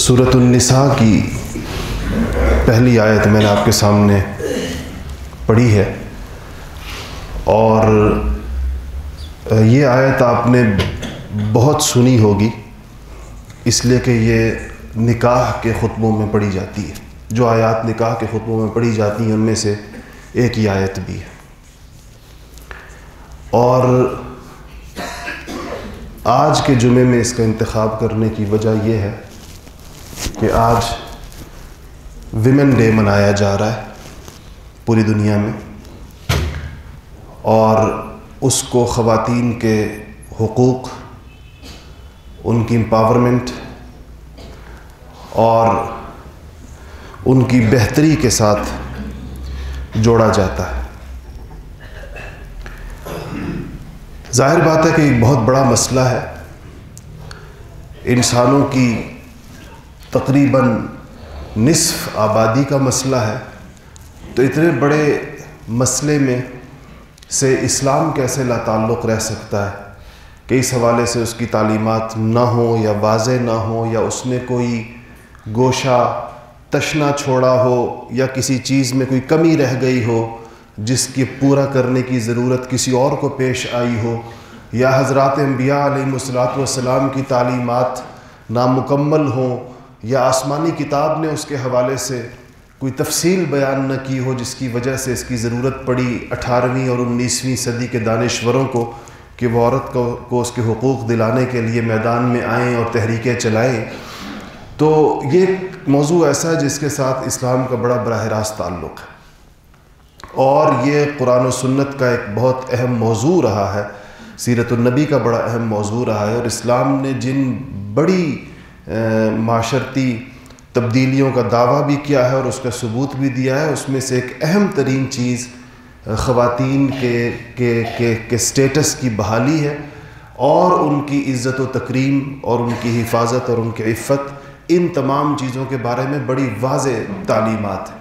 صورت النساء کی پہلی آیت میں نے آپ کے سامنے پڑھی ہے اور یہ آیت آپ نے بہت سنی ہوگی اس لیے کہ یہ نکاح کے خطبوں میں پڑھی جاتی ہے جو آیات نکاح کے خطبوں میں پڑھی جاتی ہیں ان میں سے ایک ہی آیت بھی ہے اور آج کے جمعے میں اس کا انتخاب کرنے کی وجہ یہ ہے کہ آج ویمن ڈے منایا جا رہا ہے پوری دنیا میں اور اس کو خواتین کے حقوق، ان کی امپاورمنٹ اور ان کی بہتری کے ساتھ جوڑا جاتا ہے۔ ظاہر بات ہے کہ ایک بہت بڑا مسئلہ ہے انسانوں کی تقریباً نصف آبادی کا مسئلہ ہے۔ تو اتنے بڑے مسئلے میں سے اسلام کیسے لا تعلق رہ سکتا ہے؟ کہ اس حوالے سے اس کی تعلیمات نہ ہوں یا واضح نہ ہوں یا اس نے کوئی گوشہ تشنا چھوڑا ہو یا کسی چیز میں کوئی کمی رہ گئی ہو جس کی پورا کرنے کی ضرورت کسی اور کو پیش آئی ہو یا حضرات انبیاء علیہ الصلاۃ والسلام کی تعلیمات نامکمل ہوں یا آسمانی کتاب نے اس کے حوالے سے کوئی تفصیل بیان نہ کی ہو جس کی وجہ سے اس کی ضرورت پڑی اٹھارہویں اور انیسویں صدی کے دانشوروں کو کہ وہ عورت کو کو اس کے حقوق دلانے کے لیے میدان میں آئیں اور تحریکیں چلائیں۔ تو یہ موضوع ایسا ہے جس کے ساتھ اسلام کا بڑا براہ راست تعلق ہے۔ اور یہ قرآن و سنت کا ایک بہت اہم موضوع رہا ہے۔ سیرت النبی کا بڑا اہم موضوع رہا ہے اور اسلام نے جن بڑی معاشرتی تبدیلیوں کا دعویٰ بھی کیا ہے اور اس کا ثبوت بھی دیا ہے۔ اس میں سے ایک اہم ترین چیز خواتین کے کے کے کے اسٹیٹس کی بحالی ہے اور ان کی عزت و تکریم اور ان کی حفاظت اور ان کی عفت، ان تمام چیزوں کے بارے میں بڑی واضح تعلیمات ہیں۔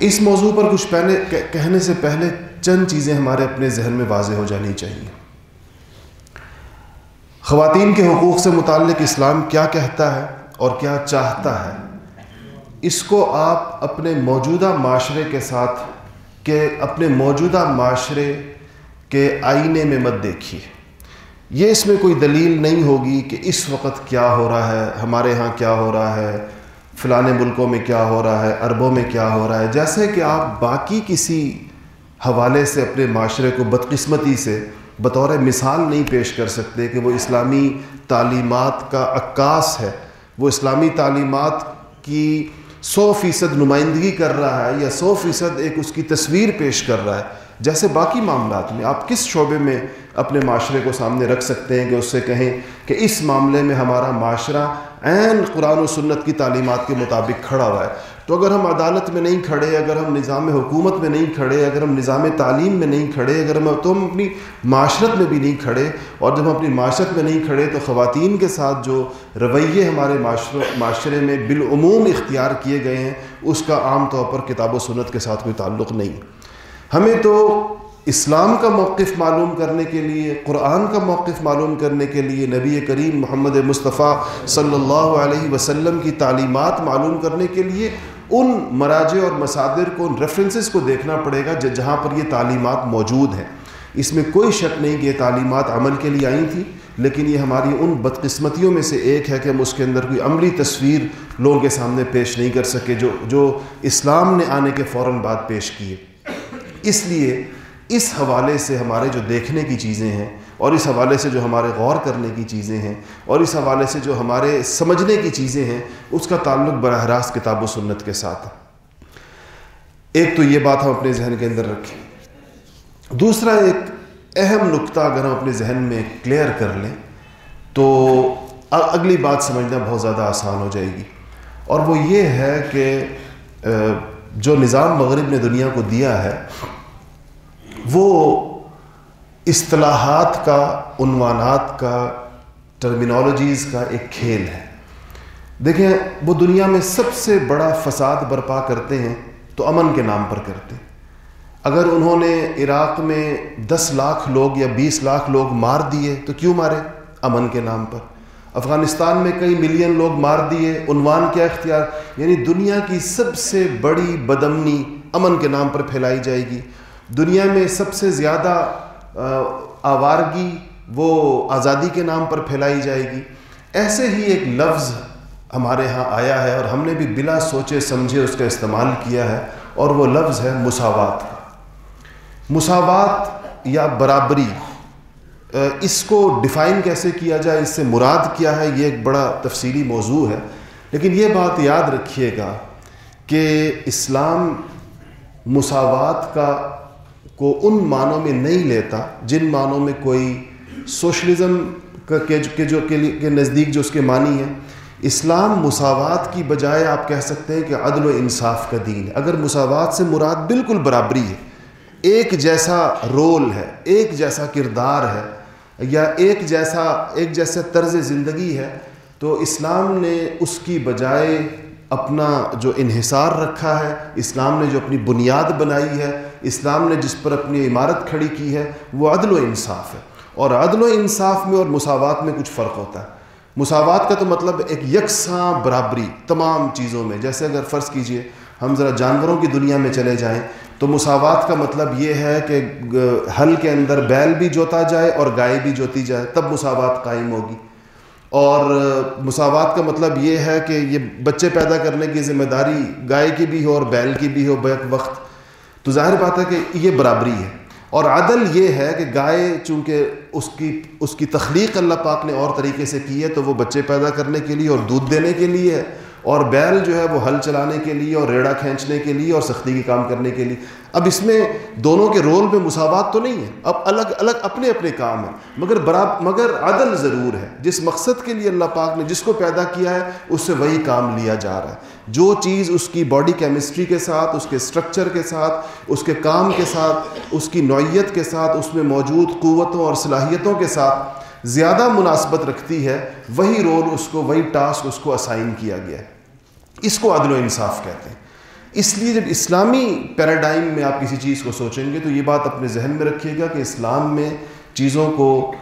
اس موضوع پر کچھ پہلے، کہنے سے پہلے چند چیزیں ہمارے اپنے ذہن میں واضح ہو جانی چاہیے۔ خواتین کے حقوق سے متعلق اسلام کیا کہتا ہے اور کیا چاہتا ہے؟ اس کو آپ اپنے موجودہ معاشرے کے ساتھ، کہ اپنے موجودہ معاشرے کے آئینے میں مت دیکھیے۔ یہ اس میں کوئی دلیل نہیں ہوگی کہ اس وقت کیا ہو رہا ہے، ہمارے ہاں کیا ہو رہا ہے، فلانے ملکوں میں کیا ہو رہا ہے، عربوں میں کیا ہو رہا ہے۔ جیسے کہ آپ باقی کسی حوالے سے اپنے معاشرے کو بدقسمتی سے بطور مثال نہیں پیش کر سکتے کہ وہ اسلامی تعلیمات کا عکاس ہے۔ وہ اسلامی تعلیمات کی سو فیصد نمائندگی کر رہا ہے یا سو فیصد ایک اس کی تصویر پیش کر رہا ہے۔ جیسے باقی معاملات میں آپ کس شعبے میں اپنے معاشرے کو سامنے رکھ سکتے ہیں کہ اس سے کہیں کہ اس معاملے میں ہمارا معاشرہ عین قرآن و سنت کی تعلیمات کے مطابق کھڑا ہوا ہے۔ تو اگر ہم عدالت میں نہیں کھڑے، اگر ہم نظام حکومت میں نہیں کھڑے، اگر ہم نظام تعلیم میں نہیں کھڑے، اگر ہم تو ہم اپنی معاشرت میں بھی نہیں کھڑے۔ اور جب ہم اپنی معاشرت میں نہیں کھڑے، تو خواتین کے ساتھ جو رویے ہمارے معاشرے میں بالعموم اختیار کیے گئے ہیں، اس کا عام طور پر کتاب و سنت کے ساتھ کوئی تعلق نہیں۔ ہمیں تو اسلام کا موقف معلوم کرنے کے لیے، قرآن کا موقف معلوم کرنے کے لیے، نبی کریم محمد مصطفیٰ صلی اللہ علیہ وسلم کی تعلیمات معلوم کرنے کے لیے ان مراجع اور مصادر کو، ان ریفرنسز کو دیکھنا پڑے گا جہاں پر یہ تعلیمات موجود ہیں۔ اس میں کوئی شک نہیں کہ یہ تعلیمات عمل کے لیے آئی تھیں، لیکن یہ ہماری ان بدقسمتیوں میں سے ایک ہے کہ ہم اس کے اندر کوئی عملی تصویر لوگوں کے سامنے پیش نہیں کر سکے، جو جو اسلام نے آنے کے فوراً بعد پیش کیے اس لیے اس حوالے سے ہمارے جو دیکھنے کی چیزیں ہیں اور اس حوالے سے جو ہمارے غور کرنے کی چیزیں ہیں، اور اس حوالے سے جو ہمارے سمجھنے کی چیزیں ہیں، اس کا تعلق براہ راست کتاب و سنت کے ساتھ ایک تو یہ بات ہم اپنے ذہن کے اندر رکھیں۔ دوسرا ایک اہم نقطہ اگر ہم اپنے ذہن میں کلیئر کر لیں، تو اگلی بات سمجھنا بہت زیادہ آسان ہو جائے گی۔ اور وہ یہ ہے کہ جو نظام مغرب نے دنیا کو دیا ہے، وہ اصطلاحات کا، عنوانات کا ٹرمینالوجیز کا ایک کھیل ہے۔ دیکھیں، وہ دنیا میں سب سے بڑا فساد برپا کرتے ہیں تو امن کے نام پر کرتے ہیں۔ اگر انہوں نے عراق میں دس لاکھ لوگ یا بیس لاکھ لوگ مار دیے تو کیوں مارے؟ امن کے نام پر۔ افغانستان میں کئی ملین لوگ مار دیے، عنوان کیا اختیار؟ یعنی دنیا کی سب سے بڑی بدمنی امن کے نام پر پھیلائی جائے گی۔ دنیا میں سب سے زیادہ آوارگی وہ آزادی کے نام پر پھیلائی جائے گی۔ ایسے ہی ایک لفظ ہمارے ہاں آیا ہے اور ہم نے بھی بلا سوچے سمجھے اس کا استعمال کیا ہے اور وہ لفظ ہے مساوات۔ مساوات یا برابری اس کو ڈیفائن کیسے کیا جائے، اس سے مراد کیا ہے، یہ ایک بڑا تفصیلی موضوع ہے۔ لیکن یہ بات یاد رکھیے گا کہ اسلام مساوات کا کو ان معنوں میں نہیں لیتا جن معنوں میں کوئی سوشلزم کے جو کے نزدیک جو اس کے معنی ہے اسلام مساوات کی بجائے آپ کہہ سکتے ہیں کہ عدل و انصاف کا دین ہے۔ اگر مساوات سے مراد بالکل برابری ہے، ایک جیسا رول ہے، ایک جیسا کردار ہے، یا ایک جیسا ایک جیسا طرز زندگی ہے، تو اسلام نے اس کی بجائے اپنا جو انحصار رکھا ہے، اسلام نے جو اپنی بنیاد بنائی ہے اسلام نے جس پر اپنی عمارت کھڑی کی ہے، وہ عدل و انصاف ہے۔ اور عدل و انصاف میں اور مساوات میں کچھ فرق ہوتا ہے۔ مساوات کا تو مطلب ایک یکساں برابری تمام چیزوں میں۔ جیسے اگر فرض کیجیے، ہم ذرا جانوروں کی دنیا میں چلے جائیں، تو مساوات کا مطلب یہ ہے کہ ہل کے اندر بیل بھی جوتا جائے اور گائے بھی جوتی جائے، تب مساوات قائم ہوگی۔ اور مساوات کا مطلب یہ ہے کہ یہ بچے پیدا کرنے کی ذمہ داری گائے کی بھی ہو اور بیل کی بھی ہو، بیک وقت تو ظاہر بات ہے کہ یہ برابری ہے۔ اور عدل یہ ہے کہ گائے چونکہ اس کی اس کی تخلیق اللہ پاک نے اور طریقے سے کی ہے تو وہ بچے پیدا کرنے کے لیے اور دودھ دینے کے لیے ہے۔ اور بیل جو ہے وہ ہل چلانے کے لیے اور ریڑا کھینچنے کے لیے اور سختی کی کام کرنے کے لیے۔ اب اس میں دونوں کے رول میں مساوات تو نہیں ہے۔ اب الگ الگ اپنے اپنے کام ہیں۔ مگر براب مگر عدل ضرور ہے۔ جس مقصد کے لیے اللہ پاک نے جس کو پیدا کیا ہے، اس سے وہی کام لیا جا رہا ہے۔ جو چیز اس کی باڈی کیمسٹری کے ساتھ، اس کے اسٹرکچر کے ساتھ، اس کے کام کے ساتھ، اس کی نوعیت کے ساتھ، اس میں موجود قوتوں اور صلاحیتوں کے ساتھ زیادہ مناسبت رکھتی ہے، وہی رول اس کو، وہی ٹاسک اس کو اسائن کیا گیا ہے۔ اس کو عدل و انصاف کہتے ہیں۔ اس لیے جب اسلامی پیراڈائم میں آپ کسی چیز کو سوچیں گے تو یہ بات اپنے ذہن میں رکھیے گا کہ اسلام میں چیزوں کو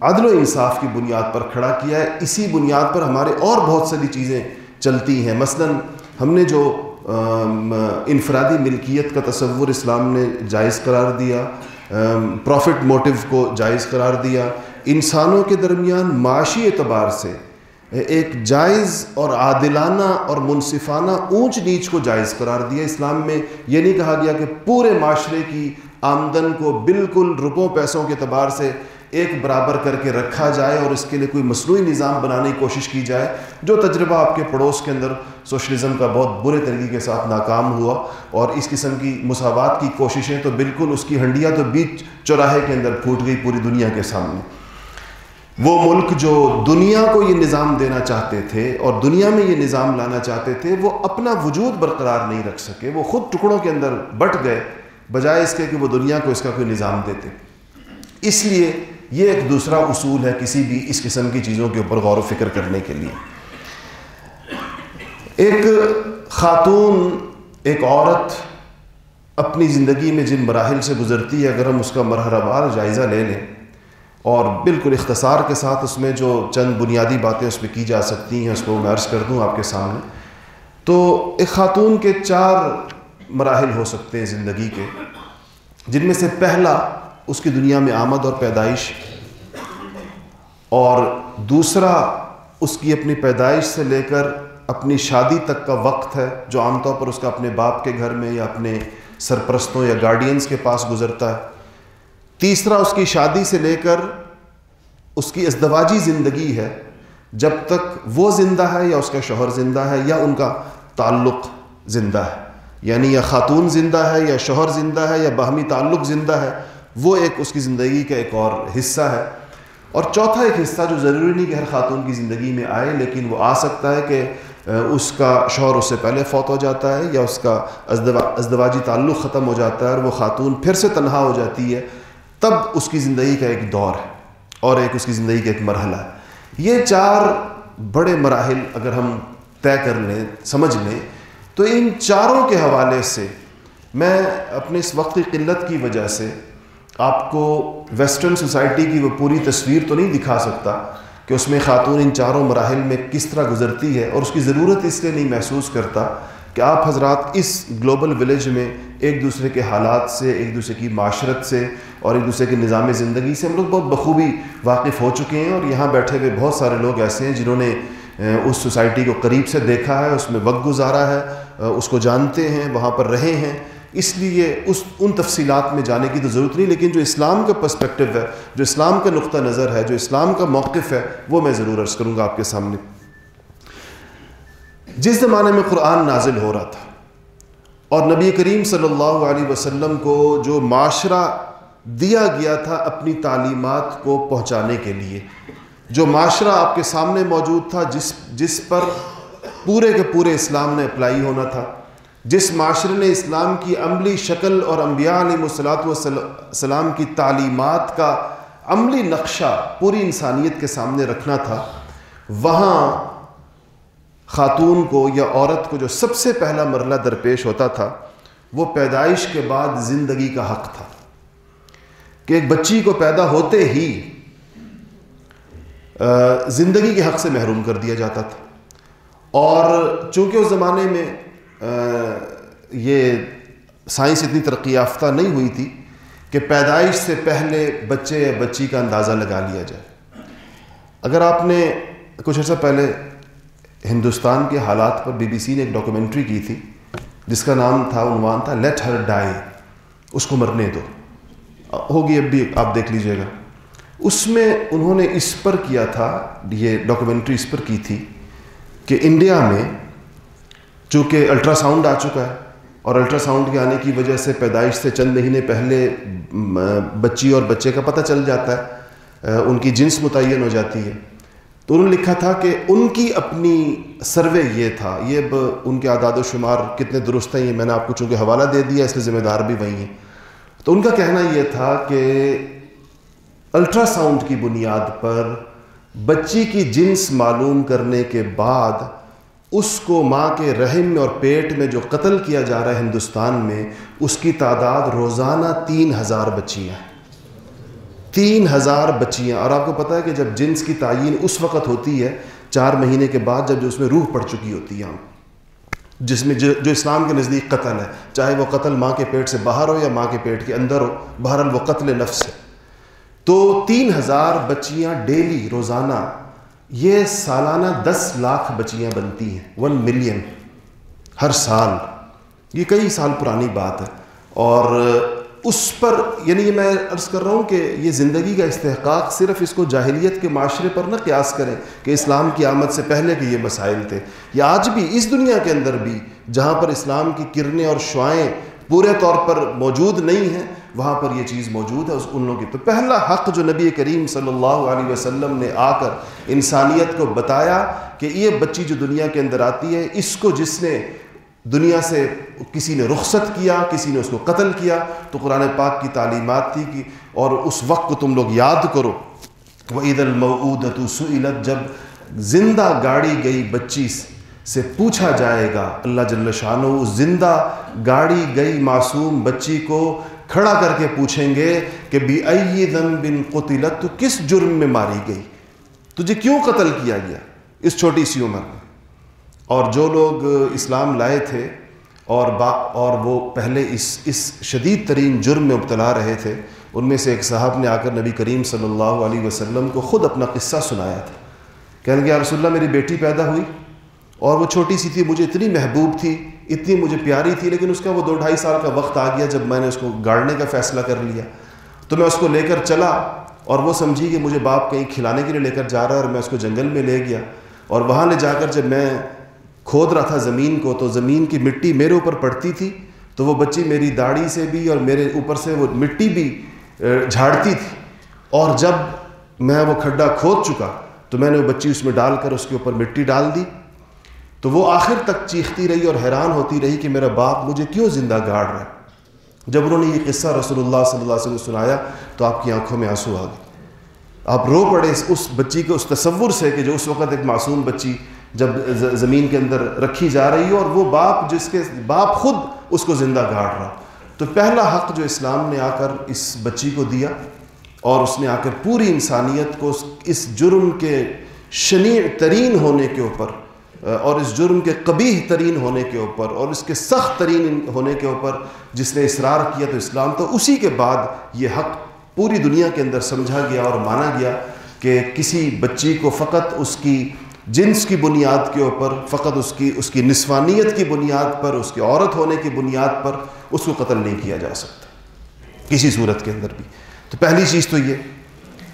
عدل و انصاف کی بنیاد پر کھڑا کیا ہے۔ اسی بنیاد پر ہمارے اور بہت ساری چیزیں چلتی ہیں۔ مثلا ہم نے جو انفرادی ملکیت کا تصور اسلام نے جائز قرار دیا پروفٹ موٹیو کو جائز قرار دیا۔ انسانوں کے درمیان معاشی اعتبار سے ایک جائز اور عادلانہ اور منصفانہ اونچ نیچ کو جائز قرار دیا اسلام میں، یہ نہیں کہا گیا کہ پورے معاشرے کی آمدن کو بالکل روپوں پیسوں کے اعتبار سے ایک برابر کر کے رکھا جائے اور اس کے لیے کوئی مصنوعی نظام بنانے کی کوشش کی جائے، جو تجربہ آپ کے پڑوس کے اندر سوشلزم کا بہت برے طریقے کے ساتھ ناکام ہوا اور اس قسم کی مساوات کی کوششیں تو بالکل اس کی ہنڈیاں تو بیچ چوراہے کے اندر پھوٹ گئی پوری دنیا کے سامنے۔ وہ ملک جو دنیا کو یہ نظام دینا چاہتے تھے اور دنیا میں یہ نظام لانا چاہتے تھے، وہ اپنا وجود برقرار نہیں رکھ سکے۔ وہ خود ٹکڑوں کے اندر بٹ گئے، بجائے اس کے کہ وہ دنیا کو اس کا کوئی نظام دیتے۔ اس لیے یہ ایک دوسرا اصول ہے کسی بھی اس قسم کی چیزوں کے اوپر غور و فکر کرنے کے لیے۔ ایک خاتون، ایک عورت اپنی زندگی میں جن مراحل سے گزرتی ہے، اگر ہم اس کا مرحلہ بار جائزہ لے لیں اور بالکل اختصار کے ساتھ اس میں جو چند بنیادی باتیں اس میں کی جا سکتی ہیں، اس کو میں عرض کر دوں آپ کے سامنے۔ تو ایک خاتون کے چار مراحل ہو سکتے ہیں زندگی کے، جن میں سے پہلا اس کی دنیا میں آمد اور پیدائش، اور دوسرا اس کی اپنی پیدائش سے لے کر اپنی شادی تک کا وقت ہے، جو عام طور پر اس کا اپنے باپ کے گھر میں یا اپنے سرپرستوں یا گارڈینز کے پاس گزرتا ہے۔ تیسرا اس کی شادی سے لے کر اس کی ازدواجی زندگی ہے، جب تک وہ زندہ ہے یا اس کا شوہر زندہ ہے یا ان کا تعلق زندہ ہے۔ یعنی یا خاتون زندہ ہے یا شوہر زندہ ہے یا باہمی تعلق زندہ ہے، وہ ایک اس کی زندگی کا ایک اور حصہ ہے۔ اور چوتھا ایک حصہ جو ضروری نہیں کہ ہر خاتون کی زندگی میں آئے، لیکن وہ آ سکتا ہے کہ اس کا شوہر اس سے پہلے فوت ہو جاتا ہے یا اس کا ازدواجی تعلق ختم ہو جاتا ہے اور وہ خاتون پھر سے تنہا ہو جاتی ہے۔ تب اس کی زندگی کا ایک دور ہے اور ایک اس کی زندگی کا ایک مرحلہ ہے۔ یہ چار بڑے مراحل اگر ہم طے کر لیں، سمجھ لیں، تو ان چاروں کے حوالے سے میں اپنے اس وقت کی قلت کی وجہ سے آپ کو ویسٹرن سوسائٹی کی وہ پوری تصویر تو نہیں دکھا سکتا کہ اس میں خاتون ان چاروں مراحل میں کس طرح گزرتی ہے اور اس کی ضرورت اس لیے نہیں محسوس کرتا کہ آپ حضرات اس گلوبل ولیج میں ایک دوسرے کے حالات سے، ایک دوسرے کی معاشرت سے اور ایک دوسرے کے نظام زندگی سے ہم لوگ بہت بخوبی واقف ہو چکے ہیں اور یہاں بیٹھے ہوئے بہت سارے لوگ ایسے ہیں جنہوں نے اس سوسائٹی کو قریب سے دیکھا ہے، اس میں وقت گزارا ہے اس کو جانتے ہیں، وہاں پر رہے ہیں۔ اس لیے اس، ان تفصیلات میں جانے کی تو ضرورت نہیں، لیکن جو اسلام کا پرسپیکٹو ہے، جو اسلام کا نقطہ نظر ہے، جو اسلام کا موقف ہے، وہ میں ضرور عرض کروں گا آپ کے سامنے۔ جس زمانے میں قرآن نازل ہو رہا تھا اور نبی کریم صلی اللہ علیہ وسلم کو جو معاشرہ دیا گیا تھا اپنی تعلیمات کو پہنچانے کے لیے، جو معاشرہ آپ کے سامنے موجود تھا، جس جس پر پورے کے پورے اسلام نے اپلائی ہونا تھا، جس معاشرے نے اسلام کی عملی شکل اور انبیاء علیہ وصلاۃ والسلام کی تعلیمات کا عملی نقشہ پوری انسانیت کے سامنے رکھنا تھا، وہاں خاتون کو یا عورت کو جو سب سے پہلا مرلہ درپیش ہوتا تھا، وہ پیدائش کے بعد زندگی کا حق تھا۔ کہ ایک بچی کو پیدا ہوتے ہی زندگی کے حق سے محروم کر دیا جاتا تھا۔ اور چونکہ اس زمانے میں یہ سائنس اتنی ترقی یافتہ نہیں ہوئی تھی کہ پیدائش سے پہلے بچے یا بچی کا اندازہ لگا لیا جائے۔ اگر آپ نے کچھ عرصہ پہلے ہندوستان کے حالات پر بی بی سی نے ایک ڈاکومنٹری کی تھی، جس کا نام تھا، عنوان تھا لیٹ ہر ڈائی اس کو مرنے دو۔ ہوگی اب بھی، آپ دیکھ لیجیے گا۔ اس میں انہوں نے اس پر کیا تھا، یہ ڈاکومنٹری اس پر کی تھی کہ انڈیا میں چونکہ الٹرا ساؤنڈ آ چکا ہے اور الٹرا ساؤنڈ کے آنے کی وجہ سے پیدائش سے چند مہینے پہلے بچی اور بچے کا پتہ چل جاتا ہے، ان کی جنس متعین ہو جاتی ہے۔ تو انہوں نے لکھا تھا کہ ان کی اپنی سروے یہ تھا، یہ اب ان کے اعداد و شمار کتنے درست ہیں، یہ میں نے آپ کو چونکہ حوالہ دے دیا، اس لیے ذمہ دار بھی وہی ہیں۔ تو ان کا کہنا یہ تھا کہ الٹرا ساؤنڈ کی بنیاد پر بچی کی جنس معلوم کرنے کے بعد اس کو ماں کے رحم میں اور پیٹ میں جو قتل کیا جا رہا ہے ہندوستان میں، اس کی تعداد روزانہ تین ہزار بچیاں ہیں۔ تین ہزار بچیاں۔ اور آپ کو پتہ ہے کہ جب جنس کی تعین اس وقت ہوتی ہے، چار مہینے کے بعد جب جو اس میں روح پڑ چکی ہوتی ہے جس میں جو جو اسلام کے نزدیک قتل ہے، چاہے وہ قتل ماں کے پیٹ سے باہر ہو یا ماں کے پیٹ کے اندر ہو، بہرحال وہ قتل نفس ہے۔ تو تین ہزار بچیاں ڈیلی روزانہ، یہ سالانہ دس لاکھ بچیاں بنتی ہیں۔ ون ملین ہر سال۔ یہ کئی سال پرانی بات ہے۔ اور اس پر یعنی یہ میں عرض کر رہا ہوں کہ یہ زندگی کا استحقاق صرف اس کو جاہلیت کے معاشرے پر نہ قیاس کریں کہ اسلام کی آمد سے پہلے کے یہ مسائل تھے۔ یہ آج بھی اس دنیا کے اندر بھی جہاں پر اسلام کی کرنیں اور شعائیں پورے طور پر موجود نہیں ہیں، وہاں پر یہ چیز موجود ہے۔ اس ان لوگوں کی تو پہلا حق جو نبی کریم صلی اللہ علیہ وسلم نے آ کر انسانیت کو بتایا کہ یہ بچی جو دنیا کے اندر آتی ہے، اس کو جس نے دنیا سے کسی نے رخصت کیا، کسی نے اس کو قتل کیا، تو قرآن پاک کی تعلیمات تھی کہ اور اس وقت کو تم لوگ یاد کرو۔ وہ عید المعودت سعلت جب زندہ گاڑی گئی بچی سے پوچھا جائے گا، اللہ جل شانو زندہ گاڑی گئی معصوم بچی کو کھڑا کر کے پوچھیں گے کہ بی دم بن قتلت، تو کس جرم میں ماری گئی؟ تجھے کیوں قتل کیا گیا؟ اس چھوٹی سی عمر میں۔ اور جو لوگ اسلام لائے تھے اور با اور وہ پہلے اس اس شدید ترین جرم میں مبتلا رہے تھے، ان میں سے ایک صاحب نے آ کر نبی کریم صلی اللہ علیہ وسلم کو خود اپنا قصہ سنایا تھا۔ کہنے کہ رسول اللہ، میری بیٹی پیدا ہوئی اور وہ چھوٹی سی تھی، مجھے اتنی محبوب تھی، اتنی مجھے پیاری تھی، لیکن اس کا وہ دو ڈھائی سال کا وقت آ گیا جب میں نے اس کو گاڑنے کا فیصلہ کر لیا۔ تو میں اس کو لے کر چلا اور وہ سمجھی کہ مجھے باپ کہیں کھلانے کے لیے لے کر جا رہا ہے اور میں اس کو جنگل میں لے گیا۔ اور وہاں لے جا کر جب میں کھود رہا تھا زمین کو، تو زمین کی مٹی میرے اوپر پڑتی تھی، تو وہ بچی میری داڑھی سے بھی اور میرے اوپر سے وہ مٹی بھی جھاڑتی تھی۔ اور جب میں وہ کھڈا کھود چکا، تو میں نے وہ بچی اس میں ڈال کر اس کے اوپر مٹی ڈال دی۔ تو وہ آخر تک چیختی رہی اور حیران ہوتی رہی کہ میرا باپ مجھے کیوں زندہ گاڑ رہا ہے۔ جب انہوں نے یہ قصہ رسول اللہ صلی اللہ علیہ وسلم سنایا، تو آپ کی آنکھوں میں آنسو آ گئے۔ آپ رو پڑے اس بچی کے، اس تصور سے کہ جو اس وقت ایک معصوم بچی جب زمین کے اندر رکھی جا رہی ہو اور وہ باپ جس کے باپ خود اس کو زندہ گاڑ رہا تو پہلا حق جو اسلام نے آ کر اس بچی کو دیا اور اس نے آ کر پوری انسانیت کو اس جرم کے شنیع ترین ہونے کے اوپر، اور اس جرم کے قبیح ترین ہونے کے اوپر، اور اس کے سخت ترین ہونے کے اوپر جس نے اصرار کیا تو اسلام، تو اسی کے بعد یہ حق پوری دنیا کے اندر سمجھا گیا اور مانا گیا کہ کسی بچی کو فقط اس کی جنس کی بنیاد کے اوپر، فقط اس کی اس کی نسوانیت کی بنیاد پر، اس کی عورت ہونے کی بنیاد پر اس کو قتل نہیں کیا جا سکتا۔ کسی صورت کے اندر بھی۔ تو پہلی چیز تو یہ،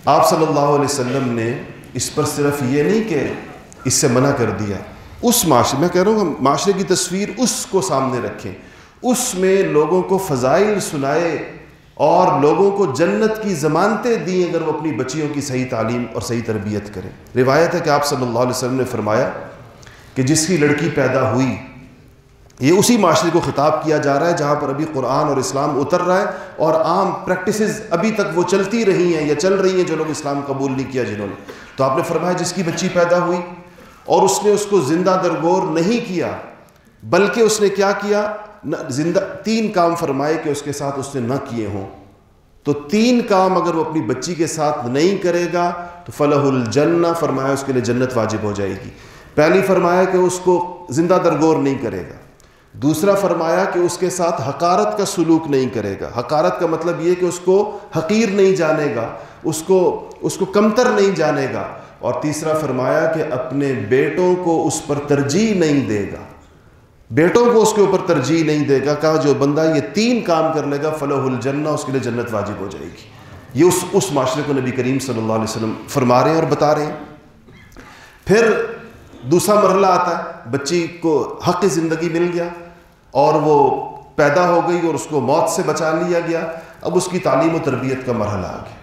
آپ صلی اللہ علیہ وسلم نے اس پر صرف یہ نہیں کہ اس سے منع کر دیا، اس معاشرے، میں کہہ رہا ہوں معاشرے کی تصویر اس کو سامنے رکھیں، اس میں لوگوں کو فضائل سنائے اور لوگوں کو جنت کی ضمانتیں دیں اگر وہ اپنی بچیوں کی صحیح تعلیم اور صحیح تربیت کریں۔ روایت ہے کہ آپ صلی اللہ علیہ وسلم نے فرمایا کہ جس کی لڑکی پیدا ہوئی، یہ اسی معاشرے کو خطاب کیا جا رہا ہے جہاں پر ابھی قرآن اور اسلام اتر رہا ہے اور عام پریکٹسز ابھی تک وہ چلتی رہی ہیں یا چل رہی ہیں جو لوگ اسلام قبول نہیں کیا جنہوں نے۔ تو آپ نے فرمایا جس کی بچی پیدا ہوئی اور اس نے اس کو زندہ درگور نہیں کیا، بلکہ اس نے کیا کیا؟ زندہ تین کام فرمائے کہ اس کے ساتھ اس نے نہ کیے ہوں۔ تو تین کام اگر وہ اپنی بچی کے ساتھ نہیں کرے گا، تو فلاح الجنہ، فرمایا اس کے لیے جنت واجب ہو جائے گی۔ پہلی فرمایا کہ اس کو زندہ درگور نہیں کرے گا۔ دوسرا فرمایا کہ اس کے ساتھ حقارت کا سلوک نہیں کرے گا۔ حقارت کا مطلب یہ کہ اس کو حقیر نہیں جانے گا، اس کو اس کو کمتر نہیں جانے گا۔ اور تیسرا فرمایا کہ اپنے بیٹوں کو اس پر ترجیح نہیں دے گا۔ بیٹوں کو اس کے اوپر ترجیح نہیں دے گا، کہا جو بندہ یہ تین کام کر لے گا فلاح الجنہ، اس کے لیے جنت واجب ہو جائے گی۔ یہ اس اس معاشرے کو نبی کریم صلی اللہ علیہ وسلم فرما رہے ہیں اور بتا رہے ہیں۔ پھر دوسرا مرحلہ آتا ہے، بچی کو حق زندگی مل گیا اور وہ پیدا ہو گئی اور اس کو موت سے بچا لیا گیا۔ اب اس کی تعلیم و تربیت کا مرحلہ آ گیا۔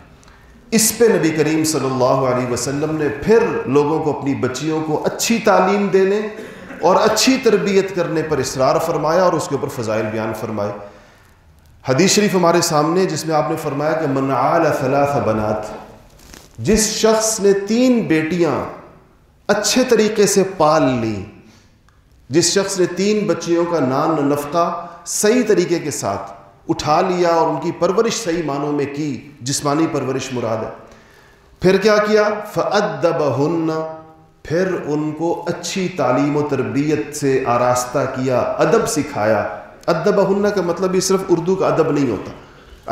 اس پہ نبی کریم صلی اللہ علیہ وسلم نے پھر لوگوں کو، اپنی بچیوں کو اچھی تعلیم دینے اور اچھی تربیت کرنے پر اصرار فرمایا اور اس کے اوپر فضائل بیان فرمائے۔ حدیث شریف ہمارے سامنے جس میں آپ نے فرمایا کہ منعال ثلاث بنات، جس شخص نے تین بیٹیاں اچھے طریقے سے پال لی، جس شخص نے تین بچیوں کا نان نفقہ صحیح طریقے کے ساتھ اٹھا لیا اور ان کی پرورش صحیح معنوں میں کی، جسمانی پرورش مراد ہے۔ پھر کیا کیا؟ فعدبہن پھر ان کو اچھی تعلیم و تربیت سے آراستہ کیا، ادب سکھایا۔ ادبہن کا مطلب یہ صرف اردو کا ادب نہیں ہوتا۔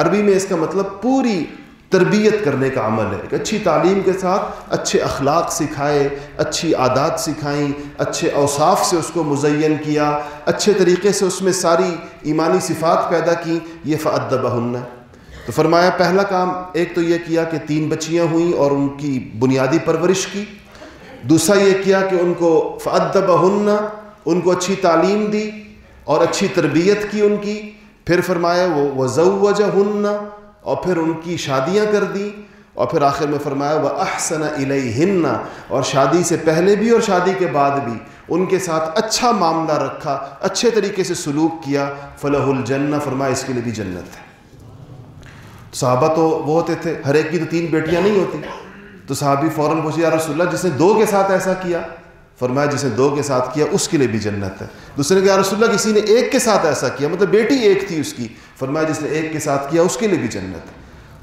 عربی میں اس کا مطلب پوری تربیت کرنے کا عمل ہے۔ ایک اچھی تعلیم کے ساتھ اچھے اخلاق سکھائے، اچھی عادات سکھائیں، اچھے اوصاف سے اس کو مزین کیا، اچھے طریقے سے اس میں ساری ایمانی صفات پیدا کی، یہ فعدبہن ہے تو فرمایا، پہلا کام ایک تو یہ کیا کہ تین بچیاں ہوئیں اور ان کی بنیادی پرورش کی۔ دوسرا یہ کیا کہ ان کو فعدبہن ان کو اچھی تعلیم دی اور اچھی تربیت کی ان کی، پھر فرمایا وہ وضوجہن اور پھر ان کی شادیاں کر دی، اور پھر آخر میں فرمایا وہ احسن علیہن اور شادی سے پہلے بھی اور شادی کے بعد بھی ان کے ساتھ اچھا معاملہ رکھا، اچھے طریقے سے سلوک کیا فلاح الجنہ فرمایا اس کے لیے بھی جنت ہے۔ صحابہ تو وہ ہوتے تھے، ہر ایک کی تو تین بیٹیاں نہیں ہوتی۔ تو صحابی فوراً پوچھی یا رسول اللہ، جس نے دو کے ساتھ ایسا کیا؟ فرمایا، جس نے دو کے ساتھ کیا، اس کے لیے بھی جنت ہے. دوسرے نے کہا رسول اللہ، کسی نے ایک کے ساتھ ایسا کیا؟ مطلب بیٹی ایک تھی اس کی. فرمایا، جس نے ایک کے ساتھ کیا، اس کے لیے بھی جنت ہے.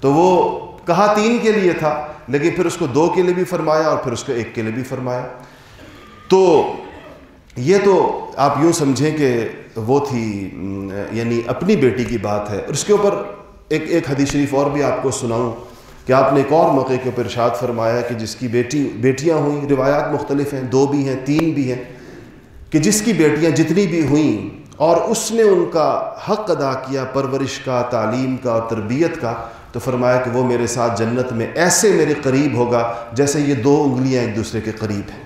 تو وہ کہا، تین کے لیے تھا، لیکن پھر اس کو دو کے لیے بھی فرمایا اور پھر اس کو ایک کے لیے بھی فرمایا. تو یہ تو آپ یوں سمجھیں کہ وہ تھی یعنی اپنی بیٹی کی بات ہے۔ اور اس کے اوپر ایک ایک حدیث شریف اور بھی آپ کو سناؤں۔ کہ آپ نے ایک اور موقع کے اوپر ارشاد فرمایا کہ جس کی بیٹی بیٹیاں ہوئیں، روایات مختلف ہیں، دو بھی ہیں، تین بھی ہیں، کہ جس کی بیٹیاں جتنی بھی ہوئیں اور اس نے ان کا حق ادا کیا پرورش کا، تعلیم کا اور تربیت کا، تو فرمایا کہ وہ میرے ساتھ جنت میں ایسے میرے قریب ہوگا جیسے یہ دو انگلیاں ایک دوسرے کے قریب ہیں۔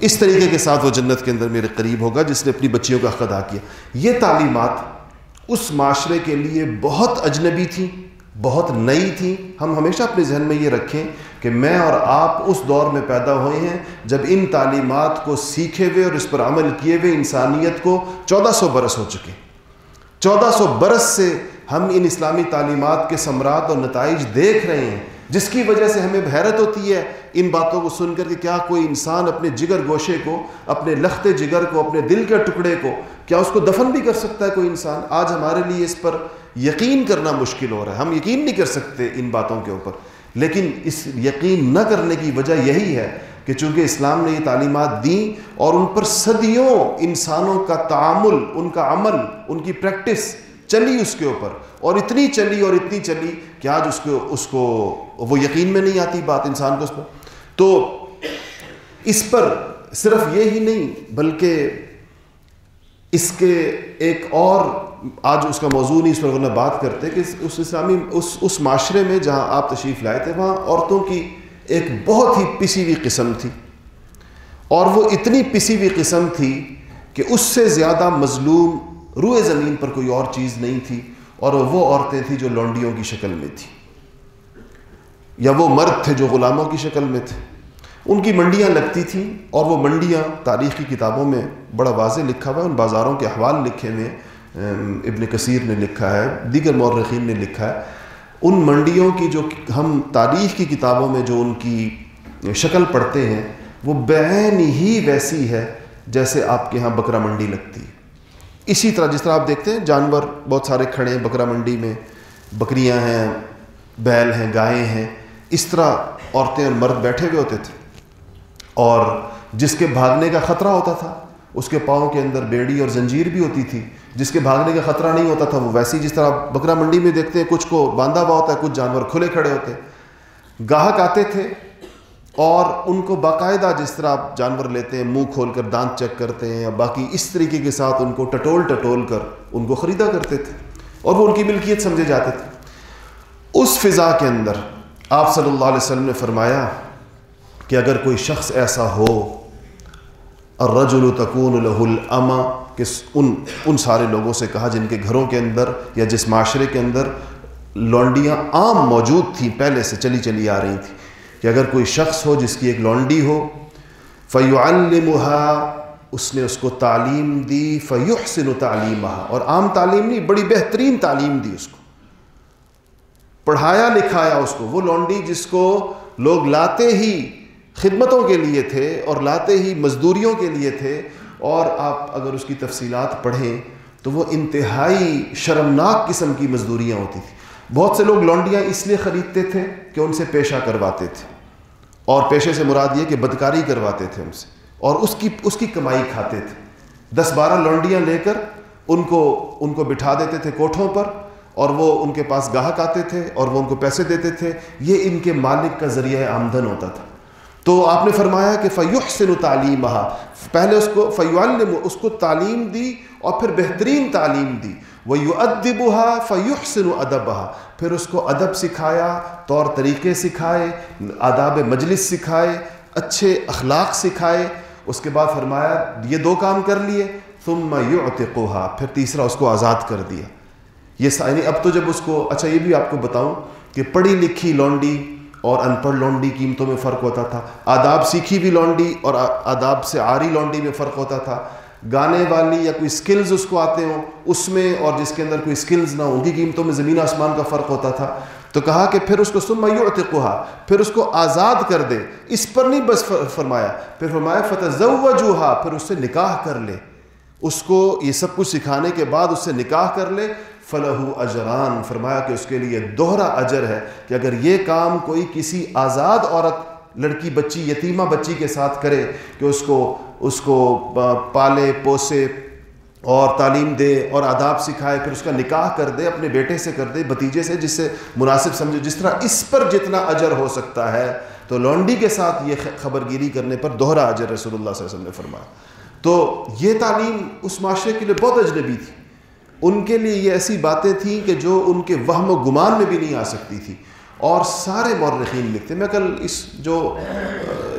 اس طریقے کے ساتھ وہ جنت کے اندر میرے قریب ہوگا جس نے اپنی بچیوں کا حق ادا کیا۔ یہ تعلیمات اس معاشرے کے لیے بہت اجنبی تھیں۔ بہت نئی تھیں ہم ہمیشہ اپنے ذہن میں یہ رکھیں کہ میں اور آپ اس دور میں پیدا ہوئے ہیں جب ان تعلیمات کو سیکھے ہوئے اور اس پر عمل کیے ہوئے انسانیت کو چودہ سو برس ہو چکے۔ چودہ سو برس سے ہم ان اسلامی تعلیمات کے ثمرات اور نتائج دیکھ رہے ہیں، جس کی وجہ سے ہمیں حیرت ہوتی ہے۔ ان باتوں کو سن کر کہ کیا کوئی انسان اپنے جگر گوشے کو، اپنے لخت جگر کو، اپنے دل کے ٹکڑے کو، کیا اس کو دفن بھی کر سکتا ہے کوئی انسان؟ آج ہمارے لیے اس پر یقین کرنا مشکل ہو رہا ہے۔ ہم یقین نہیں کر سکتے ان باتوں کے اوپر۔ لیکن اس یقین نہ کرنے کی وجہ یہی ہے کہ چونکہ اسلام نے یہ تعلیمات دیں اور ان پر صدیوں انسانوں کا تعامل، ان کا عمل، ان کی پریکٹس چلی اس کے اوپر۔ اور اتنی چلی اور اتنی چلی کہ آج اس کو اس کو، وہ یقین میں نہیں آتی بات انسان کو اس پر۔ تو اس پر صرف یہ ہی نہیں، بلکہ اس کے ایک اور آج اس کا موضوع نہیں، اس پر بات کرتے کہ اس اسلامی، اس اس معاشرے میں جہاں آپ تشریف لائے تھے، وہاں عورتوں کی ایک بہت ہی پسی ہوئی قسم تھی۔ اور وہ اتنی پسی ہوئی قسم تھی کہ اس سے زیادہ مظلوم روئے زمین پر کوئی اور چیز نہیں تھی اور وہ عورتیں تھیں جو لونڈیوں کی شکل میں تھی یا وہ مرد تھے جو غلاموں کی شکل میں تھے۔ ان کی منڈیاں لگتی تھیں اور وہ منڈیاں تاریخی کتابوں میں بڑا واضح لکھا ہوا ہے، ان بازاروں کے احوال لکھے ہوئے ابن کثیر نے لکھا ہے، دیگر مورخین نے لکھا ہے، ان منڈیوں کی جو ہم تاریخ کی کتابوں میں جو ان کی شکل پڑھتے ہیں، وہ بین ہی ویسی ہے جیسے آپ کے ہاں بکرا منڈی لگتی ہے۔ اسی طرح جس طرح آپ دیکھتے ہیں، جانور بہت سارے کھڑے ہیں بکرا منڈی میں، بکریاں ہیں، بیل ہیں گائیں ہیں، اس طرح عورتیں اور مرد بیٹھے ہوئے ہوتے تھے۔ اور جس کے بھاگنے کا خطرہ ہوتا تھا اس کے پاؤں کے اندر بیڑی اور زنجیر بھی ہوتی تھی، جس کے بھاگنے کا خطرہ نہیں ہوتا تھا، وہ ویسی جس طرح بکرا منڈی میں دیکھتے ہیں، کچھ کو باندھا ہوا ہوتا ہے، کچھ جانور کھلے کھڑے ہوتے گاہک آتے تھے اور ان کو باقاعدہ جس طرح آپ جانور لیتے ہیں، منہ کھول کر دانت چیک کرتے ہیں، یا باقی اس طریقے کے ساتھ ان کو ٹٹول ٹٹول کر ان کو خریدا کرتے تھے۔ اور وہ ان کی ملکیت سمجھے جاتے تھے۔ اس فضا کے اندر آپ صلی اللہ علیہ وسلم نے فرمایا کہ اگر کوئی شخص ایسا ہو الرجل تکون له الاما کہ ان ان سارے لوگوں سے کہا جن کے گھروں کے اندر یا جس معاشرے کے اندر لونڈیاں عام موجود تھیں، پہلے سے چلی چلی آ رہی تھیں۔ کہ اگر کوئی شخص ہو جس کی ایک لونڈی ہو فیعلمها اس نے اس کو تعلیم دی، فیحسن تعلیمها اور عام تعلیم نہیں، بڑی بہترین تعلیم دی اس کو۔ پڑھایا لکھایا اس کو۔ وہ لونڈی جس کو لوگ لاتے ہی خدمتوں کے لیے تھے اور لاتے ہی مزدوریوں کے لیے تھے اور آپ اگر اس کی تفصیلات پڑھیں تو وہ انتہائی شرمناک قسم کی مزدوریاں ہوتی تھیں۔ بہت سے لوگ لونڈیاں اس لیے خریدتے تھے کہ ان سے پیشہ کرواتے تھے اور پیشے سے مراد یہ کہ بدکاری کرواتے تھے ان سے اور اس کی اس کی کمائی کھاتے تھے۔ دس بارہ لونڈیاں لے کر ان کو ان کو بٹھا دیتے تھے کوٹھوں پر اور وہ ان کے پاس گاہک آتے تھے اور وہ ان کو پیسے دیتے تھے۔ یہ ان کے مالک کا ذریعہ آمدن ہوتا تھا۔ تو آپ نے فرمایا کہ فیحسن تعلیم پہلے اس کو فیعلم اس کو تعلیم دی اور پھر بہترین تعلیم دی۔ وہ یو ادبا پھر اس کو ادب سکھایا، طور طریقے سکھائے، آداب مجلس سکھائے، اچھے اخلاق سکھائے۔ اس کے بعد فرمایا، یہ دو کام کر لیے۔ ثم یعتقوها پھر تیسرا اس کو آزاد کر دیا۔ یہ یعنی اب تو جب اس کو اچھا یہ بھی آپ کو بتاؤں کہ پڑھی لکھی لونڈی اور ان پڑھ لونڈی قیمتوں میں فرق ہوتا تھا۔ آداب سیکھی بھی لونڈی اور آداب سے آری لونڈی میں فرق ہوتا تھا۔ گانے والی یا کوئی سکلز اس کو آتے ہوں، اس میں اور جس کے اندر کوئی سکلز نہ ہوں، ان کی قیمتوں میں زمین آسمان کا فرق ہوتا تھا۔ تو کہا کہ پھر اس کو سن میوتقا پھر اس کو آزاد کر دے۔ اس پر نہیں بس فرمایا، پھر فرمایا فتح پھر اس سے نکاح کر لے۔ اس کو یہ سب کچھ سکھانے کے بعد اس سے نکاح کر لے۔ فلاح اجران، فرمایا کہ اس کے لیے دوہرا اجر ہے کہ اگر یہ کام کوئی کسی آزاد عورت، لڑکی بچی، یتیمہ بچی کے ساتھ کرے کہ اس کو اس کو پالے، پوسے اور تعلیم دے اور آداب سکھائے، پھر اس کا نکاح کر دے، اپنے بیٹے سے کر دے، بھتیجے سے، جس سے مناسب سمجھے، جس طرح اس پر جتنا اجر ہو سکتا ہے، تو لونڈی کے ساتھ یہ خبر گیری کرنے پر دوہرا اجر رسول اللہ صلی اللہ علیہ وسلم نے فرمایا۔ تو یہ تعلیم اس معاشرے کے لیے بہت اجنبی تھی۔ ان کے لیے یہ ایسی باتیں تھیں کہ جو ان کے وہم و گمان میں بھی نہیں آ سکتی تھی۔ اور سارے مورخین لکھتے، میں کل اس جو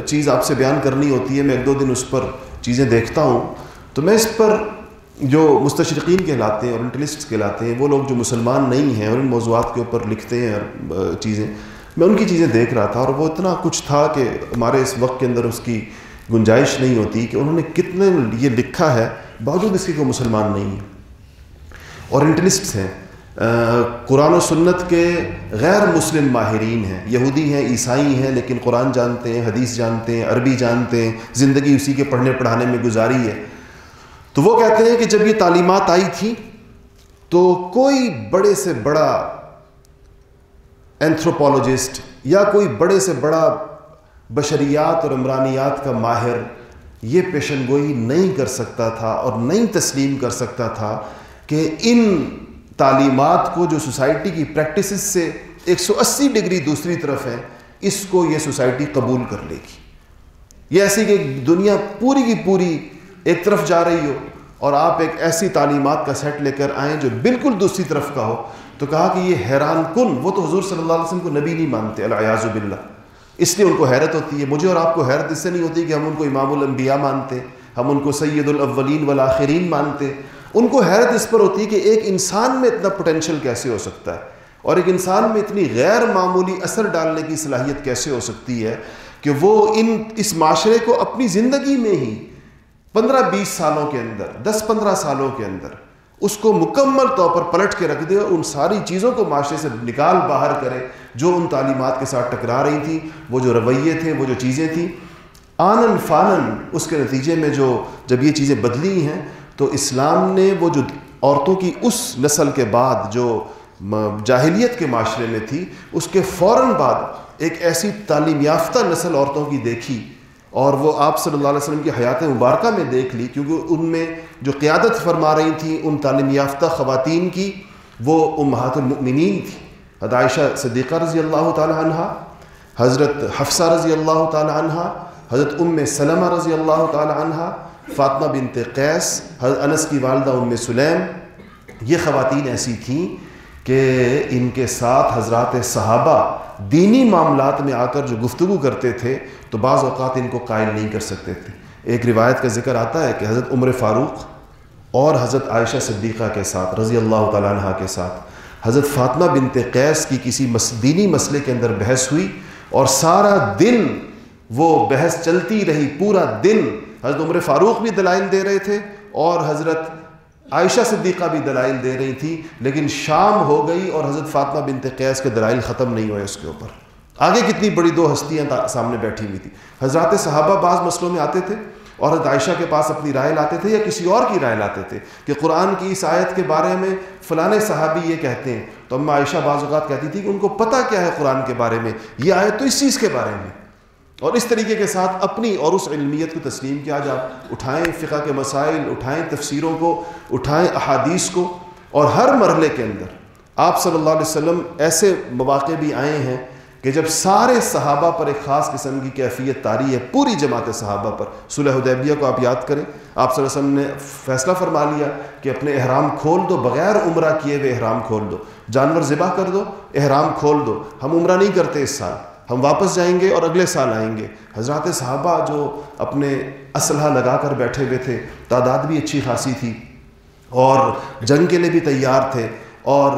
چیز آپ سے بیان کرنی ہوتی ہے، میں ایک دو دن اس پر چیزیں دیکھتا ہوں۔ تو میں اس پر جو مستشرقین کہلاتے ہیں اور انٹلسٹس کہلاتے ہیں، وہ لوگ جو مسلمان نہیں ہیں اور ان موضوعات کے اوپر لکھتے ہیں چیزیں، میں ان کی چیزیں دیکھ رہا تھا۔ اور وہ اتنا کچھ تھا کہ ہمارے اس وقت کے اندر اس کی گنجائش نہیں ہوتی کہ انہوں نے کتنے یہ لکھا ہے، باوجود اس کی کوئی مسلمان نہیں ہے۔ اورینٹلسٹس ہیں۔ قرآن و سنت کے غیر مسلم ماہرین ہیں۔ یہودی ہیں، عیسائی ہیں، لیکن قرآن جانتے ہیں، حدیث جانتے ہیں، عربی جانتے ہیں، زندگی اسی کے پڑھنے پڑھانے میں گزاری ہے۔ تو وہ کہتے ہیں کہ جب یہ تعلیمات آئی تھیں تو کوئی بڑے سے بڑا اینتھروپولوجسٹ یا کوئی بڑے سے بڑا بشریات اور عمرانیات کا ماہر یہ پیشن گوئی نہیں کر سکتا تھا اور نہیں تسلیم کر سکتا تھا کہ ان تعلیمات کو جو سوسائٹی کی پریکٹسز سے ایک سو اسی ڈگری دوسری طرف ہے، اس کو یہ سوسائٹی قبول کر لے گی۔ یہ ایسی کہ دنیا پوری کی پوری ایک طرف جا رہی ہو اور آپ ایک ایسی تعلیمات کا سیٹ لے کر آئیں جو بالکل دوسری طرف کا ہو۔ تو کہا کہ یہ حیران کن، وہ تو حضور صلی اللہ علیہ وسلم کو نبی نہیں مانتے الیاز باللہ۔ اس لیے ان کو حیرت ہوتی ہے۔ مجھے اور آپ کو حیرت اس سے نہیں ہوتی کہ ہم ان کو امام الانبیاء مانتے، ہم ان کو سید الاولین والآخرین مانتے ان کو حیرت اس پر ہوتی ہے کہ ایک انسان میں اتنا پوٹینشیل کیسے ہو سکتا ہے؟ اور ایک انسان میں اتنی غیر معمولی اثر ڈالنے کی صلاحیت کیسے ہو سکتی ہے کہ وہ ان اس معاشرے کو اپنی زندگی میں ہی پندرہ بیس سالوں کے اندر، دس پندرہ سالوں کے اندر اس کو مکمل طور پر پلٹ کے رکھ دے اور ان ساری چیزوں کو معاشرے سے نکال باہر کرے، جو ان تعلیمات کے ساتھ ٹکرا رہی تھیں وہ جو رویے تھے، وہ جو چیزیں تھیں۔ آنن فانن اس کے نتیجے میں جو جب یہ چیزیں بدلی ہیں تو اسلام نے وہ جو عورتوں کی اس نسل کے بعد جو جاہلیت کے معاشرے میں تھی، اس کے فوراً بعد ایک ایسی تعلیم یافتہ نسل عورتوں کی دیکھی اور وہ آپ صلی اللہ علیہ وسلم کی حیات مبارکہ میں دیکھ لی، کیونکہ ان میں جو قیادت فرما رہی تھیں، ان تعلیم یافتہ خواتین کی، وہ امہات المؤمنین تھی۔ عائشہ صدیقہ رضی اللہ تعالی عنہ، حضرت حفصہ رضی اللہ تعالی عنہ، حضرت ام سلمہ رضی اللہ تعالی عنہ فاطمہ بنت قیس حضرت انس کی والدہ ام سلیم، یہ خواتین ایسی تھیں کہ ان کے ساتھ حضرات صحابہ دینی معاملات میں آ کر جو گفتگو کرتے تھے تو بعض اوقات ان کو قائل نہیں کر سکتے تھے۔ ایک روایت کا ذکر آتا ہے کہ حضرت عمر فاروق اور حضرت عائشہ صدیقہ کے ساتھ، رضی اللہ تعالیٰ عنہ کے ساتھ حضرت فاطمہ بنت قیس کی کسی دینی مسئلے کے اندر بحث ہوئی اور سارا دن وہ بحث چلتی رہی، پورا دن حضرت عمر فاروق بھی دلائل دے رہے تھے اور حضرت عائشہ صدیقہ بھی دلائل دے رہی تھی، لیکن شام ہو گئی اور حضرت فاطمہ بنت قیس کے دلائل ختم نہیں ہوئے اس کے اوپر۔ آگے کتنی بڑی دو ہستیاں سامنے بیٹھی ہوئی تھی۔ حضرات صحابہ بعض مسئلوں میں آتے تھے اور حضرت عائشہ کے پاس اپنی رائے لاتے تھے یا کسی اور کی رائے لاتے تھے کہ قرآن کی اس آیت کے بارے میں فلاں صحابی یہ کہتے ہیں۔ تو اما عائشہ بعض اوقات کہتی تھی کہ ان کو پتہ کیا ہے قرآن کے بارے میں؟ یہ آیت تو اس چیز کے بارے میں۔ اور اس طریقے کے ساتھ اپنی اور اس علمیت کو تسلیم کیا جا اٹھائیں فقہ کے مسائل، اٹھائیں تفسیروں کو، اٹھائیں احادیث کو۔ اور ہر مرحلے کے اندر آپ صلی اللہ علیہ وسلم ایسے مواقع بھی آئے ہیں کہ جب سارے صحابہ پر ایک خاص قسم کی کیفیت تاری ہے، پوری جماعت صحابہ پر۔ صلح حدیبیہ کو آپ یاد کریں، آپ صلی اللہ علیہ وسلم نے فیصلہ فرما لیا کہ اپنے احرام کھول دو، بغیر عمرہ کیے ہوئے احرام کھول دو۔ جانور ذبح کر دو، احرام کھول دو۔ ہم عمرہ نہیں کرتے اس سال۔ ہم واپس جائیں گے اور اگلے سال آئیں گے۔ حضرات صحابہ جو اپنے اسلحہ لگا کر بیٹھے ہوئے تھے، تعداد بھی اچھی خاصی تھی اور جنگ کے لیے بھی تیار تھے اور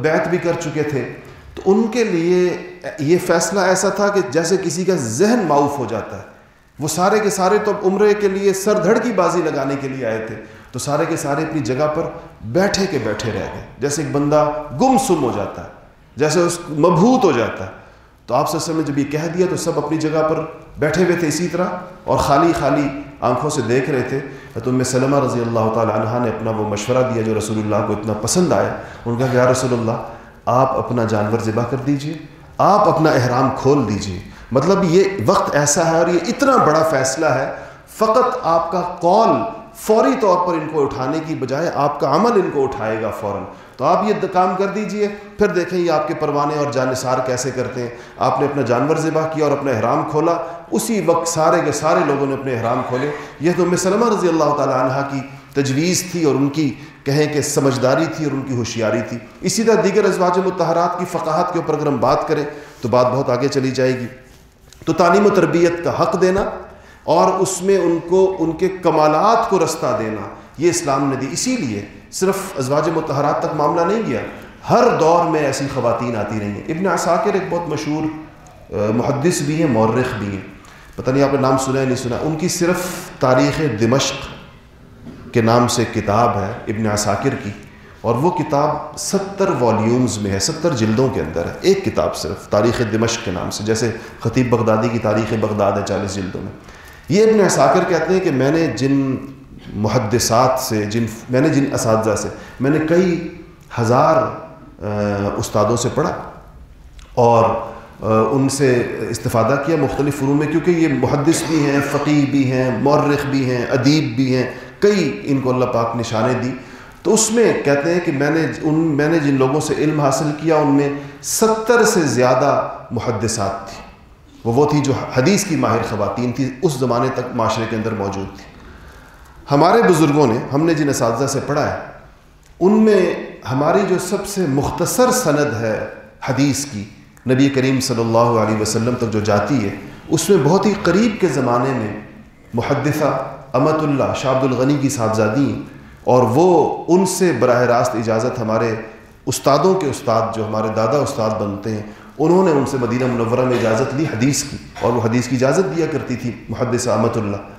بیت بھی کر چکے تھے۔ تو ان کے لیے یہ فیصلہ ایسا تھا کہ جیسے کسی کا ذہن معاف ہو جاتا ہے۔ وہ سارے کے سارے تو عمرے کے لیے سر دھڑ کی بازی لگانے کے لیے آئے تھے۔ تو سارے کے سارے اپنی جگہ پر بیٹھے کے بیٹھے رہ گئے۔ جیسے ایک بندہ گم سم ہو جاتا ہے، جیسے اس مبہوت ہو جاتا ہے۔ تو آپ سے نے جب یہ کہہ دیا تو سب اپنی جگہ پر بیٹھے ہوئے تھے اسی طرح اور خالی خالی آنکھوں سے دیکھ رہے تھے۔ تو ام سلمہ رضی اللہ تعالیٰ عنہ نے اپنا وہ مشورہ دیا جو رسول اللہ کو اتنا پسند آیا۔ ان کا کہ یا رسول اللہ، آپ اپنا جانور ذبح کر دیجیے، آپ اپنا احرام کھول دیجیے۔ مطلب یہ وقت ایسا ہے اور یہ اتنا بڑا فیصلہ ہے۔ فقط آپ کا قول فوری طور پر ان کو اٹھانے کی بجائے آپ کا عمل ان کو اٹھائے گا فوراً۔ تو آپ یہ کام کر دیجیے، پھر دیکھیں یہ آپ کے پروانے اور جانثار کیسے کرتے ہیں۔ آپ نے اپنا جانور ذبح کیا اور اپنا احرام کھولا۔ اسی وقت سارے کے سارے لوگوں نے اپنے احرام کھولے۔ یہ تو ام سلمہ رضی اللہ تعالیٰ عنہ کی تجویز تھی اور ان کی کہیں کہ سمجھداری تھی اور ان کی ہوشیاری تھی۔ اسی طرح دیگر ازواج متحرات کی فقاہت کے اوپر اگر ہم بات کریں تو بات بہت آگے چلی جائے گی۔ تو تعلیم و تربیت کا حق دینا اور اس میں ان کو، ان کے کمالات کو رستہ دینا۔ یہ اسلام نے دی اسی لیے صرف ازواج متحرات تک معاملہ نہیں گیا ہر دور میں ایسی خواتین آتی رہی ہیں۔ ابن عساکر ایک بہت مشہور محدث بھی ہیں، مورخ بھی ہیں۔ پتہ نہیں آپ نے نام سنا ہے نہیں سنا، ان کی صرف تاریخ دمشق کے نام سے کتاب ہے ابن عساکر کی، اور وہ کتاب ستر والیومز میں ہے، ستر جلدوں کے اندر ہے۔ ایک کتاب صرف تاریخ دمشق کے نام سے، جیسے خطیب بغدادی کی تاریخ بغداد ہے چالیس جلدوں میں۔ یہ ابن عساکر کہتے ہیں کہ میں نے جن محدثات سے، جن، میں نے جن اساتذہ سے، میں نے کئی ہزار استادوں سے پڑھا اور ان سے استفادہ کیا مختلف فروع میں، کیونکہ یہ محدث بھی ہیں فقی بھی ہیں، مورخ بھی ہیں، ادیب بھی ہیں، کئی ان کو اللہ پاک نشانے دی۔ تو اس میں کہتے ہیں کہ میں نے ان، میں نے جن لوگوں سے علم حاصل کیا، ان میں ستر سے زیادہ محدثات تھیں۔ وہ وہ تھی جو حدیث کی ماہر خواتین تھی اس زمانے تک معاشرے کے اندر موجود تھی۔ ہمارے بزرگوں نے، ہم نے جن اساتذہ سے پڑھا ہے، ان میں ہماری جو سب سے مختصر سند ہے حدیث کی، نبی کریم صلی اللہ علیہ وسلم تک جو جاتی ہے، اس میں بہت ہی قریب کے زمانے میں محدثہ امت اللہ شاہد الغنی کی صاحبزادی اور وہ ان سے براہ راست اجازت ہمارے استادوں کے استاد جو ہمارے دادا استاد بنتے ہیں انہوں نے ان سے مدینہ منورہ میں اجازت لی، حدیث کی، اور وہ حدیث کی اجازت دیا کرتی تھی محدثہ امت اللہ۔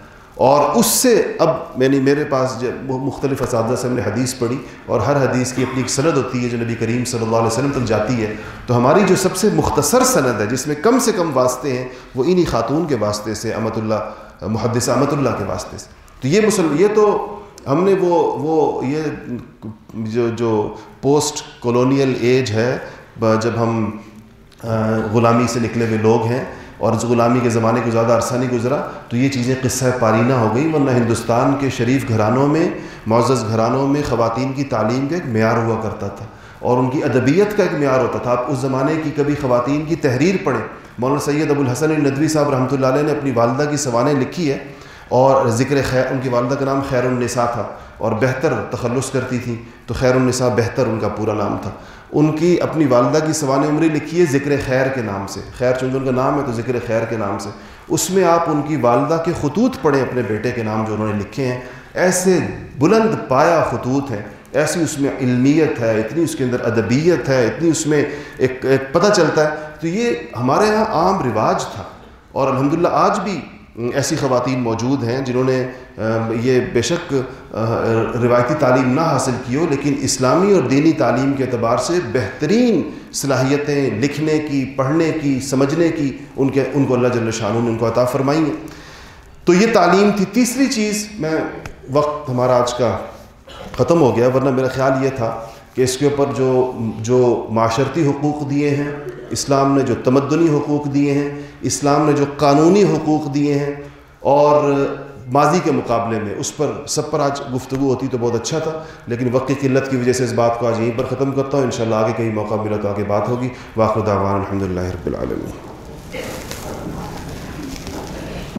اور اس سے اب میں نے میرے پاس جب مختلف اساتذہ سے ہم نے حدیث پڑھی، اور ہر حدیث کی اپنی ایک سند ہوتی ہے جو نبی کریم صلی اللہ علیہ وسلم تک جاتی ہے، تو ہماری جو سب سے مختصر سند ہے، جس میں کم سے کم واسطے ہیں، وہ انہی خاتون کے واسطے سے امت اللہ، محدث امت اللہ کے واسطے سے۔ تو یہ مسلم یہ تو ہم نے وہ وہ یہ جو جو پوسٹ کولونیل ایج ہے، جب ہم غلامی سے نکلے ہوئے لوگ ہیں اور اس غلامی کے زمانے کو زیادہ عرصہ نہیں گزرا، تو یہ چیزیں قصہ پارینہ ہو گئی ورنہ ہندوستان کے شریف گھرانوں میں، معزز گھرانوں میں خواتین کی تعلیم کا ایک معیار ہوا کرتا تھا اور ان کی ادبیت کا ایک معیار ہوتا تھا۔ آپ اس زمانے کی کبھی خواتین کی تحریر پڑھیں، مولانا سید ابو الحسن الندوی صاحب رحمۃ اللہ علیہ نے اپنی والدہ کی سوانح لکھی ہے اور ذکر خیر ان کی والدہ کا نام خیر النساء تھا اور بہتر تخلص کرتی تھیں، تو خیر النساء بہتر ان کا پورا نام تھا۔ ان کی اپنی والدہ کی سوان عمری لکھی ہے ذکر خیر کے نام سے۔ خیر چونکہ ان کا نام ہے تو ذکر خیر کے نام سے۔ اس میں آپ ان کی والدہ کے خطوط پڑھیں اپنے بیٹے کے نام جو انہوں نے لکھے ہیں۔ ایسے بلند پایا خطوط ہیں۔ ایسی اس میں علمیت ہے، اتنی اس کے اندر ادبیت ہے، اتنی اس میں ایک ایک پتہ چلتا ہے۔ تو یہ ہمارے یہاں عام رواج تھا۔ اور الحمدللہ آج بھی ایسی خواتین موجود ہیں جنہوں نے یہ بے شک روایتی تعلیم نہ حاصل کی ہو، لیکن اسلامی اور دینی تعلیم کے اعتبار سے بہترین صلاحیتیں لکھنے کی، پڑھنے کی، سمجھنے کی ان کے، ان کو اللہ جل شاہ نے ان کو عطا فرمائی ہیں۔ تو یہ تعلیم تھی۔ تیسری چیز، میں، وقت ہمارا آج کا ختم ہو گیا، ورنہ میرا خیال یہ تھا کہ اس کے اوپر جو جو معاشرتی حقوق دیے ہیں، اسلام نے جو تمدنی حقوق دیے ہیں، اسلام نے جو قانونی حقوق دیے ہیں، اور ماضی کے مقابلے میں اس پر سب پر آج گفتگو ہوتی تو بہت اچھا تھا، لیکن وقت کی قلت کی وجہ سے اس بات کو آج یہیں پر ختم کرتا ہوں۔ انشاءاللہ آگے کہیں موقع ملا تو آگے بات ہوگی۔ واقع دعوان الحمد للہ رب العالمین۔